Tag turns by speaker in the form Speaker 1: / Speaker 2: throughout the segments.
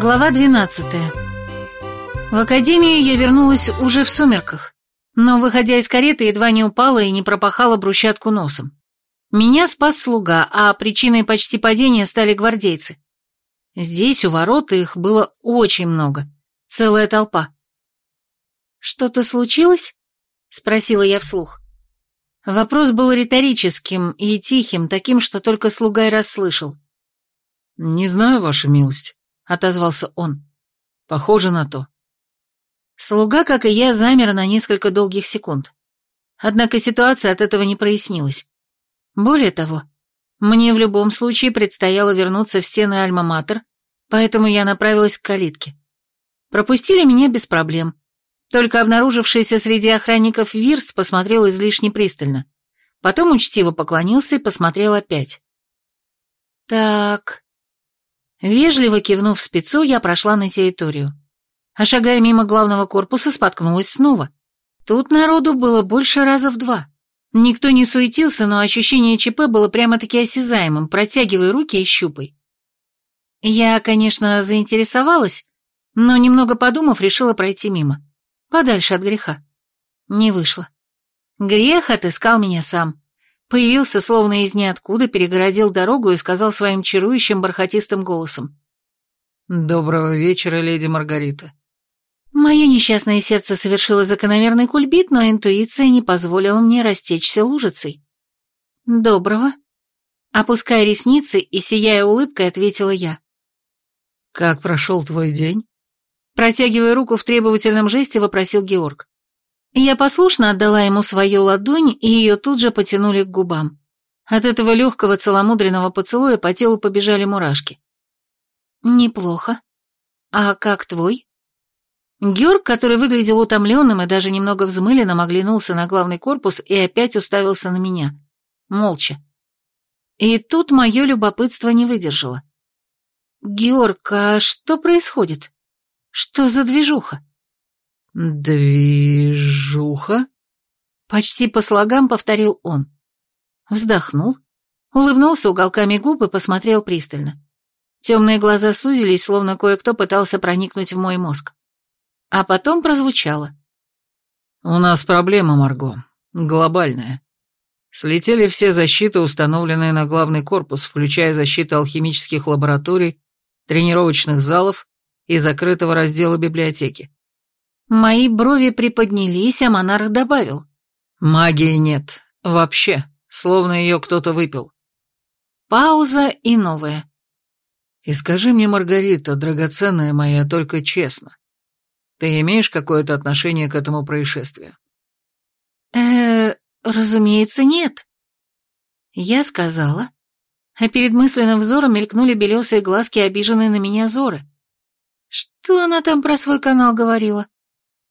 Speaker 1: Глава 12 В академию я вернулась уже в сумерках, но, выходя из кареты, едва не упала и не пропахала брусчатку носом. Меня спас слуга, а причиной почти падения стали гвардейцы. Здесь, у ворот, их было очень много, целая толпа. «Что-то случилось?» — спросила я вслух. Вопрос был риторическим и тихим, таким, что только слуга и расслышал.
Speaker 2: «Не знаю, ваша милость», — отозвался он. «Похоже на то».
Speaker 1: Слуга, как и я, замер на несколько долгих секунд. Однако ситуация от этого не прояснилась. Более того, мне в любом случае предстояло вернуться в стены Альма-Матер, поэтому я направилась к калитке. Пропустили меня без проблем. Только обнаружившийся среди охранников Вирст посмотрел излишне пристально. Потом учтиво поклонился и посмотрел опять. Так. Вежливо кивнув спецу, я прошла на территорию. А шагая мимо главного корпуса, споткнулась снова. Тут народу было больше раза в два. Никто не суетился, но ощущение ЧП было прямо-таки осязаемым, протягивай руки и щупай. Я, конечно, заинтересовалась, но, немного подумав, решила пройти мимо. Подальше от греха. Не вышло. Грех отыскал меня сам. Появился словно из ниоткуда, перегородил дорогу и сказал своим чарующим бархатистым голосом.
Speaker 2: «Доброго вечера, леди Маргарита».
Speaker 1: Мое несчастное сердце совершило закономерный кульбит, но интуиция не позволила мне растечься лужицей. «Доброго». Опуская ресницы и сияя улыбкой, ответила я.
Speaker 2: «Как прошел твой день?»
Speaker 1: Протягивая руку в требовательном жесте, вопросил Георг. Я послушно отдала ему свою ладонь, и ее тут же потянули к губам. От этого легкого целомудренного поцелуя по телу побежали мурашки. «Неплохо. А как твой?» Георг, который выглядел утомленным и даже немного взмыленным, оглянулся на главный корпус и опять уставился на меня. Молча. И тут мое любопытство не выдержало. «Георг, а что происходит?» Что за движуха?
Speaker 2: Движуха?
Speaker 1: Почти по слогам повторил он. Вздохнул, улыбнулся уголками губ и посмотрел пристально. Темные глаза сузились, словно кое-кто пытался проникнуть в мой мозг. А потом прозвучало.
Speaker 2: «У нас проблема, Марго. Глобальная. Слетели все защиты, установленные на главный корпус, включая защиту алхимических лабораторий, тренировочных залов и закрытого раздела библиотеки.
Speaker 1: Мои брови приподнялись, а монарх добавил.
Speaker 2: Магии нет. Вообще. Словно ее кто-то выпил.
Speaker 1: Пауза и новая.
Speaker 2: И скажи мне, Маргарита, драгоценная моя, только честно. Ты имеешь какое-то отношение к этому происшествию?
Speaker 1: э разумеется, нет. Я сказала, а перед мысленным взором мелькнули белесые глазки, обиженные на меня Зоры. Что она там про свой канал говорила?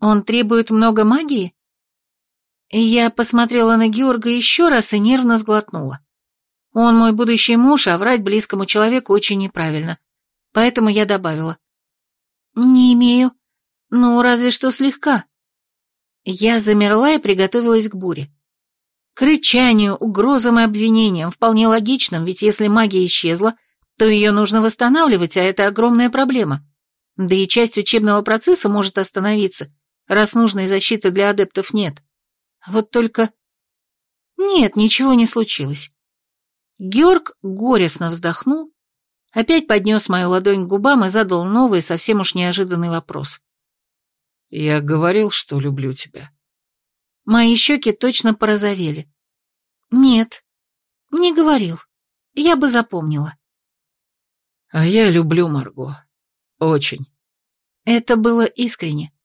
Speaker 1: Он требует много магии? Я посмотрела на Георга еще раз и нервно сглотнула. Он мой будущий муж, а врать близкому человеку очень неправильно. Поэтому я добавила. Не имею. Ну, разве что слегка. Я замерла и приготовилась к буре. К рычанию, угрозам и обвинениям, вполне логичным, ведь если магия исчезла, то ее нужно восстанавливать, а это огромная проблема. Да и часть учебного процесса может остановиться, раз нужной защиты для адептов нет. Вот только... Нет, ничего не случилось. Георг горестно вздохнул, опять поднес мою ладонь к губам и задал новый, совсем уж неожиданный вопрос.
Speaker 2: «Я говорил, что люблю тебя».
Speaker 1: Мои щеки точно порозовели. «Нет, не говорил. Я бы запомнила».
Speaker 2: «А я люблю Марго. Очень.
Speaker 1: Это было искренне.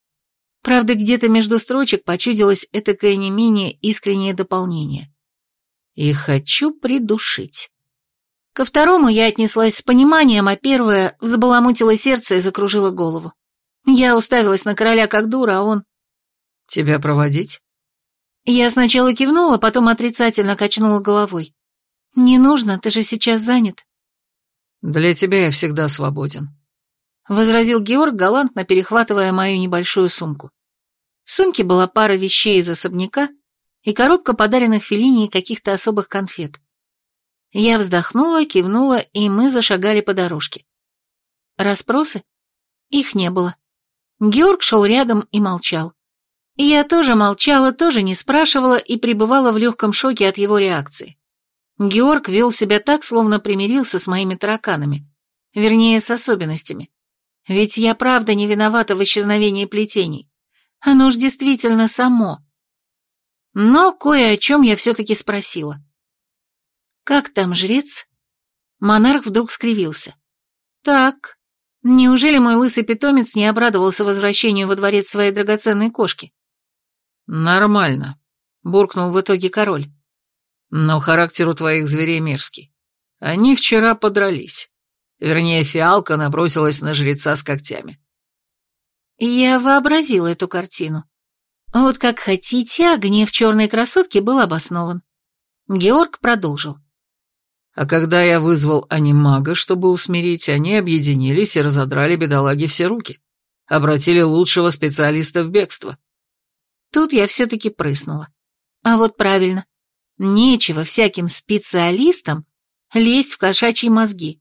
Speaker 1: Правда, где-то между строчек почудилось этакое не менее искреннее дополнение. И хочу придушить. Ко второму я отнеслась с пониманием, а первое взбаламутило сердце и закружило голову. Я уставилась на короля как дура, а он...
Speaker 2: «Тебя проводить?»
Speaker 1: Я сначала кивнула, потом отрицательно качнула головой. «Не нужно, ты же сейчас занят».
Speaker 2: «Для тебя я всегда свободен»,
Speaker 1: возразил Георг, галантно перехватывая мою небольшую сумку. В сумке была пара вещей из особняка и коробка подаренных Феллини каких-то особых конфет. Я вздохнула, кивнула, и мы зашагали по дорожке. Распросы? Их не было. Георг шел рядом и молчал. Я тоже молчала, тоже не спрашивала и пребывала в легком шоке от его реакции. Георг вел себя так, словно примирился с моими тараканами. Вернее, с особенностями. Ведь я правда не виновата в исчезновении плетений. Оно уж действительно само. Но кое о чем я все-таки спросила. «Как там жрец?» Монарх вдруг скривился. «Так, неужели мой лысый питомец не обрадовался возвращению во дворец своей драгоценной кошки?»
Speaker 2: «Нормально», — буркнул в итоге король. «Но характер у твоих зверей мерзкий. Они вчера подрались. Вернее, фиалка набросилась на жреца с когтями.
Speaker 1: Я вообразила эту картину. Вот как хотите, а гнев черной красотки был обоснован. Георг продолжил.
Speaker 2: А когда я вызвал анимага, чтобы усмирить, они объединились и разодрали бедолаге все руки. Обратили лучшего специалиста в бегство.
Speaker 1: Тут я все-таки прыснула. А вот правильно. Нечего всяким специалистам лезть в кошачьи мозги.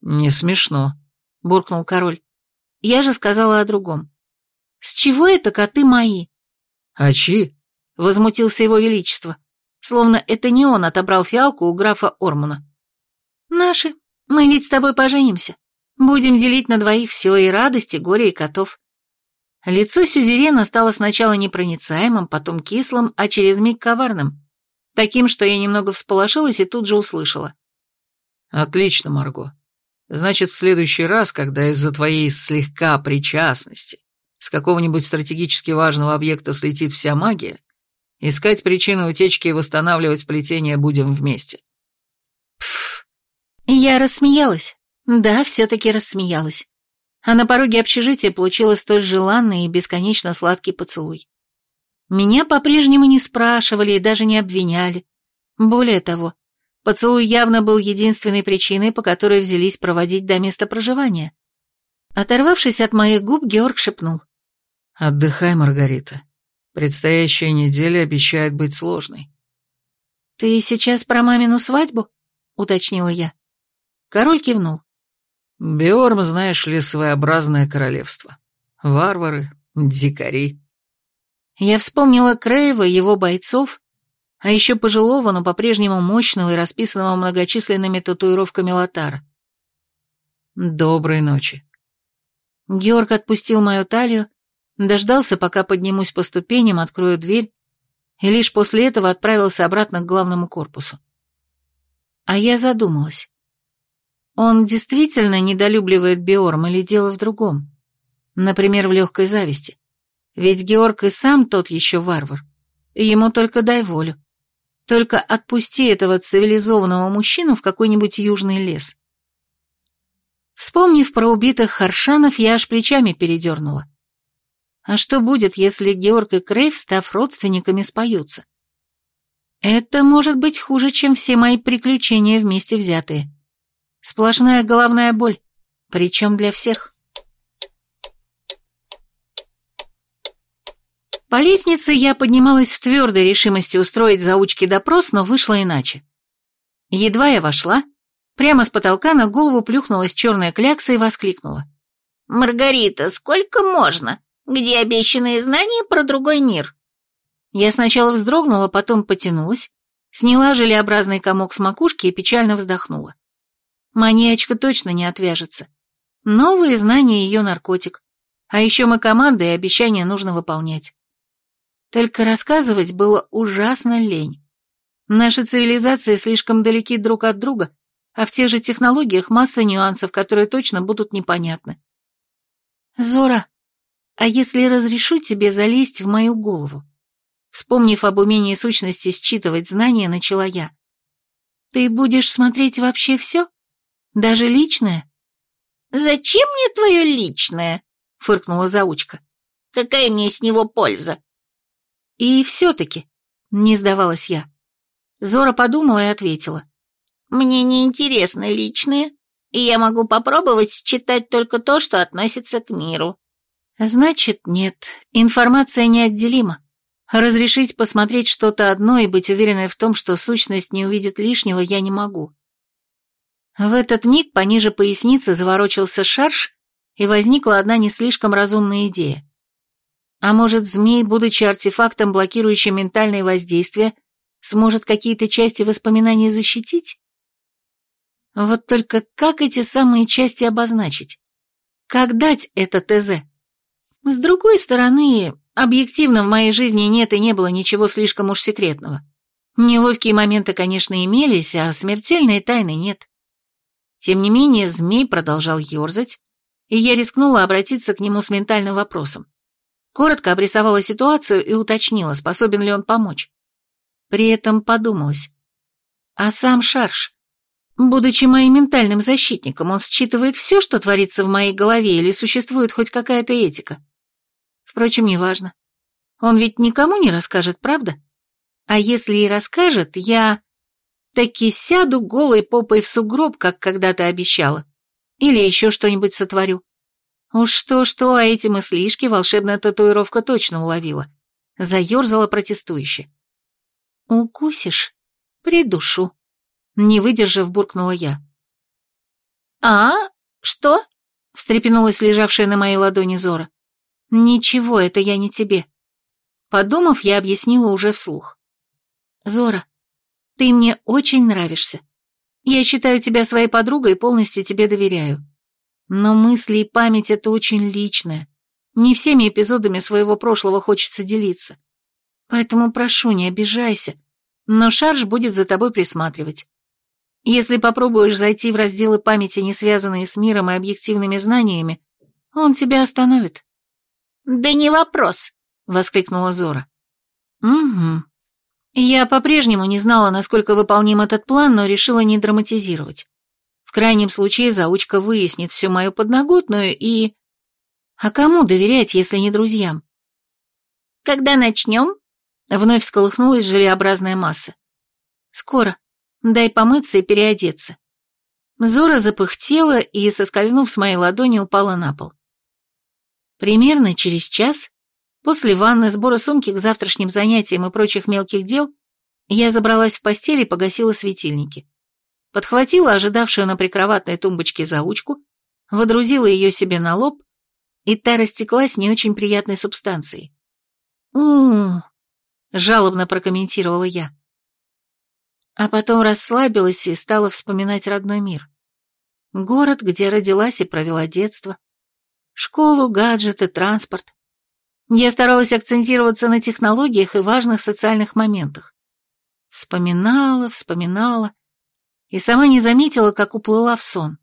Speaker 2: «Не смешно», — буркнул король.
Speaker 1: Я же сказала о другом. «С чего это коты мои?»
Speaker 2: «А чьи?»
Speaker 1: — возмутился его величество, словно это не он отобрал фиалку у графа Ормуна. «Наши. Мы ведь с тобой поженимся. Будем делить на двоих все, и радость, и горе, и котов». Лицо Сюзерена стало сначала непроницаемым, потом кислым, а через миг коварным. Таким, что я немного всполошилась и тут же услышала.
Speaker 2: «Отлично, Марго. Значит, в следующий раз, когда из-за твоей слегка причастности с какого-нибудь стратегически важного объекта слетит вся магия, искать причины утечки и восстанавливать плетение будем вместе.
Speaker 1: Пф. Я рассмеялась. Да, все-таки рассмеялась. А на пороге общежития получила столь желанный и бесконечно сладкий поцелуй. Меня по-прежнему не спрашивали и даже не обвиняли. Более того, Поцелуй явно был единственной причиной, по которой взялись проводить до места проживания. Оторвавшись от моих губ, Георг шепнул.
Speaker 2: «Отдыхай, Маргарита. Предстоящая неделя обещает быть сложной».
Speaker 1: «Ты сейчас про мамину свадьбу?» — уточнила я. Король кивнул.
Speaker 2: «Биорм, знаешь ли, своеобразное королевство. Варвары, дикари».
Speaker 1: Я вспомнила Крейва, его бойцов а еще пожилого, но по-прежнему мощного и расписанного многочисленными татуировками Лотара.
Speaker 2: «Доброй ночи».
Speaker 1: Георг отпустил мою талию, дождался, пока поднимусь по ступеням, открою дверь, и лишь после этого отправился обратно к главному корпусу. А я задумалась. Он действительно недолюбливает Биорм или дело в другом? Например, в легкой зависти. Ведь Георг и сам тот еще варвар. Ему только дай волю. Только отпусти этого цивилизованного мужчину в какой-нибудь южный лес. Вспомнив про убитых харшанов, я аж плечами передернула. А что будет, если Георг и Крейв, став родственниками, споются? Это может быть хуже, чем все мои приключения вместе взятые. Сплошная головная боль, причем для всех. По лестнице я поднималась в твердой решимости устроить заучки допрос, но вышло иначе. Едва я вошла, прямо с потолка на голову плюхнулась черная клякса и воскликнула.
Speaker 3: «Маргарита, сколько можно? Где обещанные знания про другой мир?»
Speaker 1: Я сначала вздрогнула, потом потянулась, сняла желеобразный комок с макушки и печально вздохнула. Маньячка точно не отвяжется. Новые знания ее наркотик. А еще мы команда, и обещания нужно выполнять. Только рассказывать было ужасно лень. Наши цивилизации слишком далеки друг от друга, а в тех же технологиях масса нюансов, которые точно будут непонятны. Зора, а если разрешу тебе залезть в мою голову? Вспомнив об умении сущности считывать знания, начала я. Ты будешь смотреть вообще все? Даже личное?
Speaker 3: Зачем мне твое личное? Фыркнула заучка. Какая мне с него польза?
Speaker 1: И все-таки, не сдавалась я. Зора подумала и ответила.
Speaker 3: Мне не интересно личное, и я могу попробовать читать только то, что относится к миру.
Speaker 1: Значит, нет, информация неотделима. Разрешить посмотреть что-то одно и быть уверенной в том, что сущность не увидит лишнего, я не могу. В этот миг пониже поясницы заворочился шарш, и возникла одна не слишком разумная идея. А может, змей, будучи артефактом, блокирующим ментальные воздействия, сможет какие-то части воспоминаний защитить? Вот только как эти самые части обозначить? Как дать это ТЗ? С другой стороны, объективно в моей жизни нет и не было ничего слишком уж секретного. Неловкие моменты, конечно, имелись, а смертельной тайны нет. Тем не менее, змей продолжал ерзать, и я рискнула обратиться к нему с ментальным вопросом. Коротко обрисовала ситуацию и уточнила, способен ли он помочь. При этом подумалось. А сам Шарш, будучи моим ментальным защитником, он считывает все, что творится в моей голове, или существует хоть какая-то этика? Впрочем, неважно. Он ведь никому не расскажет, правда? А если и расскажет, я таки сяду голой попой в сугроб, как когда-то обещала. Или еще что-нибудь сотворю. Уж что-что, а эти мыслишки волшебная татуировка точно уловила. Заерзала протестующе. «Укусишь? Придушу». Не выдержав, буркнула я.
Speaker 3: «А? Что?» — встрепенулась лежавшая на моей ладони Зора.
Speaker 1: «Ничего, это я не тебе». Подумав, я объяснила уже вслух. «Зора, ты мне очень нравишься. Я считаю тебя своей подругой и полностью тебе доверяю. Но мысли и память — это очень личное. Не всеми эпизодами своего прошлого хочется делиться. Поэтому прошу, не обижайся, но Шарж будет за тобой присматривать. Если попробуешь зайти в разделы памяти, не связанные с миром и объективными знаниями, он тебя остановит».
Speaker 3: «Да не вопрос», — воскликнула Зора.
Speaker 1: «Угу. Я по-прежнему не знала, насколько выполним этот план, но решила не драматизировать. В крайнем случае заучка выяснит всю мою подноготную и... А кому доверять, если не друзьям?
Speaker 3: «Когда начнем?»
Speaker 1: Вновь всколыхнулась желеобразная масса. «Скоро. Дай помыться и переодеться». Зора запыхтела и, соскользнув с моей ладони, упала на пол. Примерно через час, после ванны, сбора сумки к завтрашним занятиям и прочих мелких дел, я забралась в постель и погасила светильники. Подхватила ожидавшую на прикроватной тумбочке заучку, водрузила ее себе на лоб, и та растеклась не очень приятной субстанцией. -у жалобно прокомментировала я. А потом расслабилась и стала вспоминать родной мир. Город, где родилась и провела детство. Школу, гаджеты, транспорт. Я старалась акцентироваться на технологиях и важных социальных моментах. Вспоминала, вспоминала, и сама не заметила, как уплыла в сон.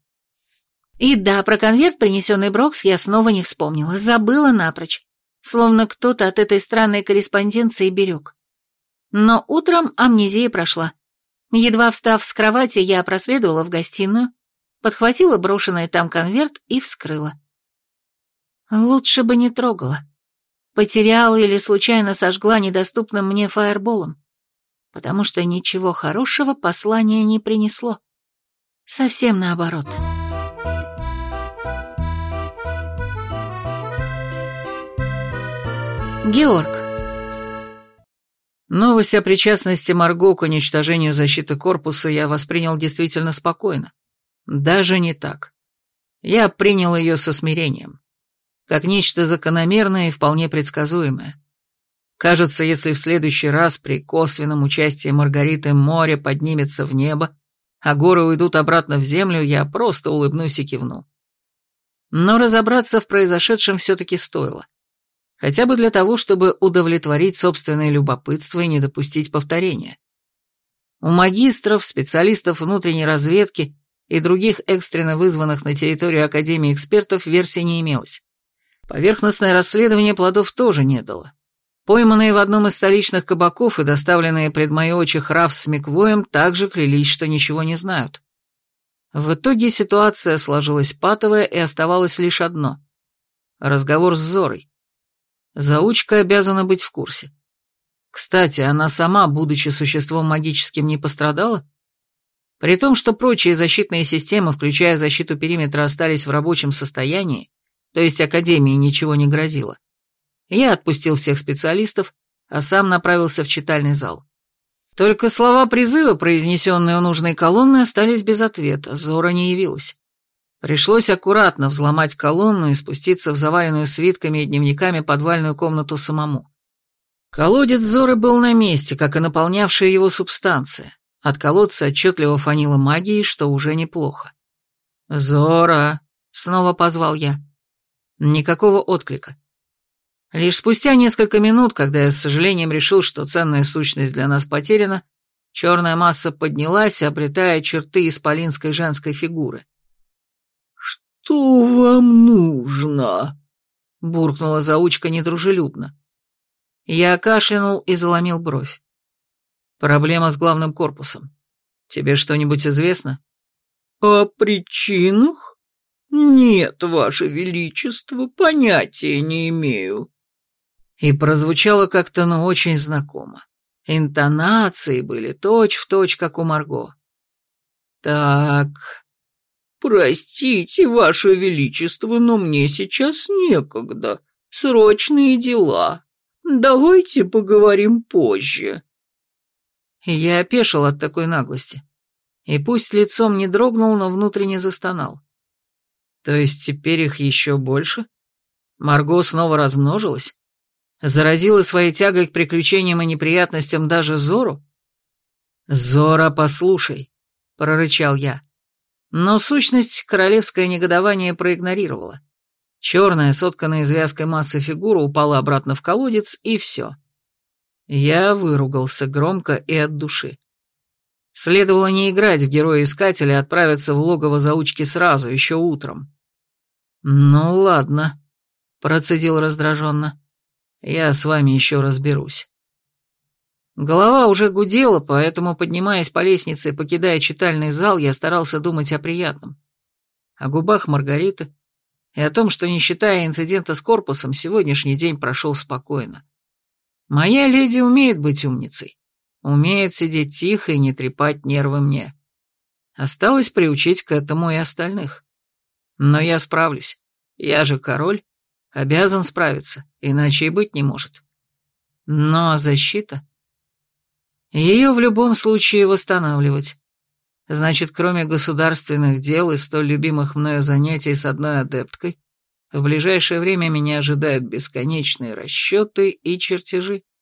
Speaker 1: И да, про конверт, принесенный Брокс, я снова не вспомнила, забыла напрочь словно кто-то от этой странной корреспонденции берег. Но утром амнезия прошла. Едва встав с кровати, я проследовала в гостиную, подхватила брошенный там конверт и вскрыла. Лучше бы не трогала. Потеряла или случайно сожгла недоступным мне фаерболом, потому что ничего хорошего послание не принесло. Совсем наоборот. Георг.
Speaker 2: Новость о причастности Марго к уничтожению защиты корпуса я воспринял действительно спокойно. Даже не так. Я принял ее со смирением. Как нечто закономерное и вполне предсказуемое. Кажется, если в следующий раз при косвенном участии Маргариты море поднимется в небо, а горы уйдут обратно в землю, я просто улыбнусь и кивну. Но разобраться в произошедшем все-таки стоило хотя бы для того, чтобы удовлетворить собственное любопытство и не допустить повторения. У магистров, специалистов внутренней разведки и других экстренно вызванных на территорию Академии экспертов версий не имелось. Поверхностное расследование плодов тоже не дало. Пойманные в одном из столичных кабаков и доставленные пред мои очи Храф с Миквоем также клялись, что ничего не знают. В итоге ситуация сложилась патовая и оставалось лишь одно – разговор с Зорой. Заучка обязана быть в курсе. Кстати, она сама, будучи существом магическим, не пострадала? При том, что прочие защитные системы, включая защиту периметра, остались в рабочем состоянии, то есть Академии ничего не грозило, я отпустил всех специалистов, а сам направился в читальный зал. Только слова призыва, произнесенные у нужной колонны, остались без ответа, Зора не явилась. Пришлось аккуратно взломать колонну и спуститься в заваленную свитками и дневниками подвальную комнату самому. Колодец Зоры был на месте, как и наполнявшая его субстанция. От колодца отчетливо фанило магией, что уже неплохо. «Зора!» — снова позвал я. Никакого отклика. Лишь спустя несколько минут, когда я с сожалением решил, что ценная сущность для нас потеряна, черная масса поднялась, обретая черты исполинской женской фигуры.
Speaker 4: «Что вам нужно?» — буркнула
Speaker 2: заучка недружелюбно. Я кашлянул и заломил бровь. «Проблема с главным корпусом. Тебе что-нибудь известно?»
Speaker 4: «О причинах? Нет, Ваше Величество, понятия не имею».
Speaker 2: И прозвучало как-то, ну, очень знакомо. Интонации были точь-в-точь, точь, как у Марго. «Так,
Speaker 4: «Простите, Ваше Величество, но мне сейчас некогда. Срочные дела. Давайте поговорим позже».
Speaker 2: Я опешил от такой наглости. И пусть лицом не дрогнул, но внутренне застонал. То есть теперь их еще больше? Марго снова размножилась? Заразила своей тягой к приключениям и неприятностям даже Зору? «Зора, послушай», — прорычал я. Но сущность королевское негодование проигнорировала. Черная, сотканная извязкой массы фигура упала обратно в колодец, и все. Я выругался громко и от души. Следовало не играть в героя-искателя, а отправиться в логово заучки сразу, еще утром. «Ну ладно», — процедил раздраженно. «Я с вами еще разберусь». Голова уже гудела, поэтому, поднимаясь по лестнице и покидая читальный зал, я старался думать о приятном. О губах Маргариты и о том, что, не считая инцидента с корпусом, сегодняшний день прошел спокойно. Моя леди умеет быть умницей, умеет сидеть тихо и не трепать нервы мне. Осталось приучить к этому и остальных. Но я справлюсь. Я же король, обязан справиться, иначе и быть не может. Но защита... Ее в любом случае восстанавливать. Значит, кроме государственных дел и столь любимых мною занятий с одной адепткой, в ближайшее время меня ожидают бесконечные расчеты и чертежи.